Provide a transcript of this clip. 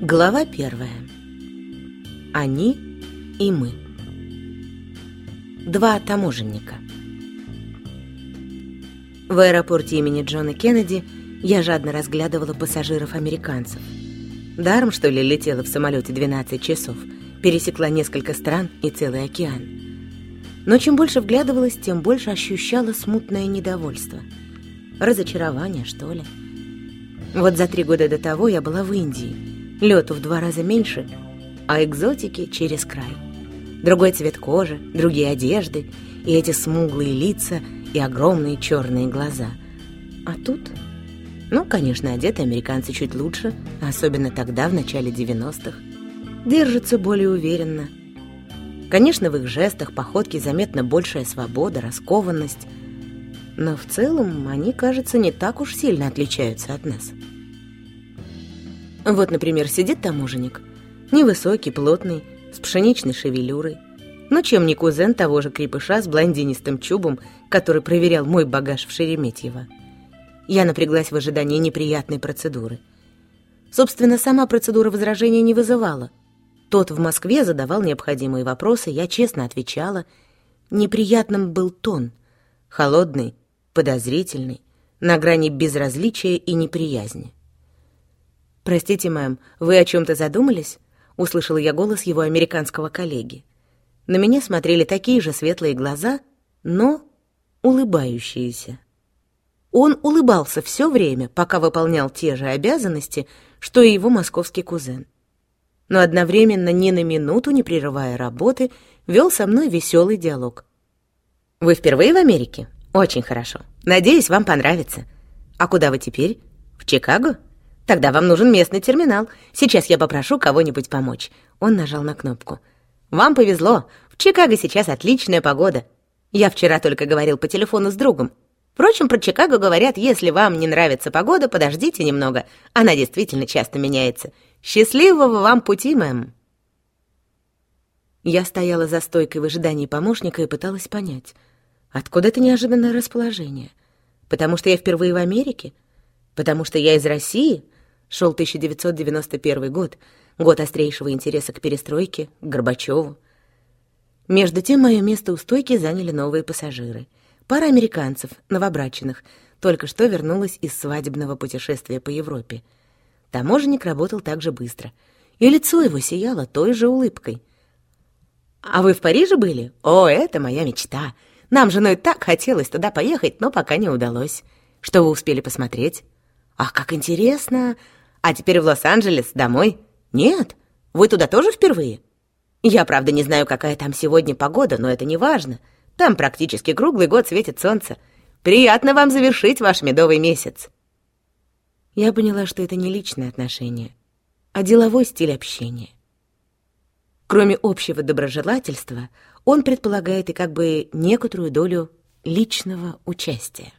Глава первая. Они и мы. Два таможенника. В аэропорте имени Джона Кеннеди я жадно разглядывала пассажиров-американцев. Даром, что ли, летела в самолете 12 часов, пересекла несколько стран и целый океан. Но чем больше вглядывалась, тем больше ощущала смутное недовольство. Разочарование, что ли. Вот за три года до того я была в Индии – Лету в два раза меньше, а экзотики через край. Другой цвет кожи, другие одежды, и эти смуглые лица, и огромные черные глаза. А тут... Ну, конечно, одеты американцы чуть лучше, особенно тогда, в начале 90-х. Держатся более уверенно. Конечно, в их жестах, походке заметна большая свобода, раскованность. Но в целом они, кажется, не так уж сильно отличаются от нас. Вот, например, сидит таможенник. Невысокий, плотный, с пшеничной шевелюрой. Ну, чем не кузен того же крепыша с блондинистым чубом, который проверял мой багаж в Шереметьево. Я напряглась в ожидании неприятной процедуры. Собственно, сама процедура возражения не вызывала. Тот в Москве задавал необходимые вопросы, я честно отвечала. Неприятным был тон. Холодный, подозрительный, на грани безразличия и неприязни. «Простите, мэм, вы о чем-то задумались?» — услышала я голос его американского коллеги. На меня смотрели такие же светлые глаза, но улыбающиеся. Он улыбался все время, пока выполнял те же обязанности, что и его московский кузен. Но одновременно, ни на минуту не прерывая работы, вел со мной веселый диалог. «Вы впервые в Америке? Очень хорошо. Надеюсь, вам понравится. А куда вы теперь? В Чикаго?» Тогда вам нужен местный терминал. Сейчас я попрошу кого-нибудь помочь. Он нажал на кнопку. Вам повезло. В Чикаго сейчас отличная погода. Я вчера только говорил по телефону с другом. Впрочем, про Чикаго говорят, если вам не нравится погода, подождите немного. Она действительно часто меняется. Счастливого вам пути, мэм. Я стояла за стойкой в ожидании помощника и пыталась понять, откуда это неожиданное расположение. Потому что я впервые в Америке? Потому что я из России — Шел 1991 год, год острейшего интереса к перестройке, к Горбачеву. Между тем мое место у стойки заняли новые пассажиры. Пара американцев, новобраченных, только что вернулась из свадебного путешествия по Европе. Таможенник работал так же быстро, и лицо его сияло той же улыбкой. «А вы в Париже были? О, это моя мечта! Нам женой так хотелось туда поехать, но пока не удалось. Что вы успели посмотреть?» «Ах, как интересно! А теперь в Лос-Анджелес, домой? Нет? Вы туда тоже впервые? Я, правда, не знаю, какая там сегодня погода, но это не важно. Там практически круглый год светит солнце. Приятно вам завершить ваш медовый месяц. Я поняла, что это не личное отношение, а деловой стиль общения. Кроме общего доброжелательства, он предполагает и как бы некоторую долю личного участия.